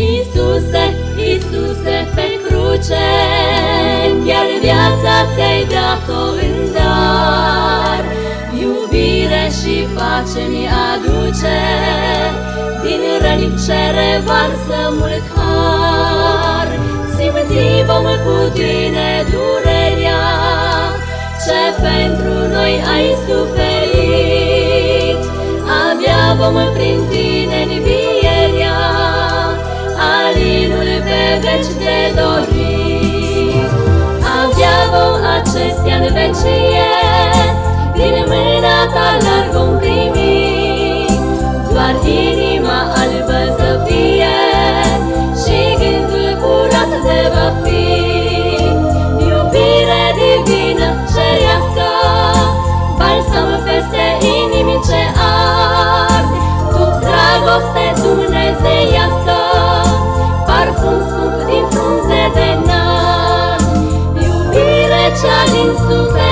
Iisuse, pe cruce, chiar viața ți-ai dat-o în dar. Iubire și pace mi aduce, din răni ce revarsă mult har. Simți vom cu tine durerea, ce pentru noi ai suferit. Abia vom prin veci de dorit. Abia vom acestea în vecie, din mâna ta larg vom primi. Doar tine seems to.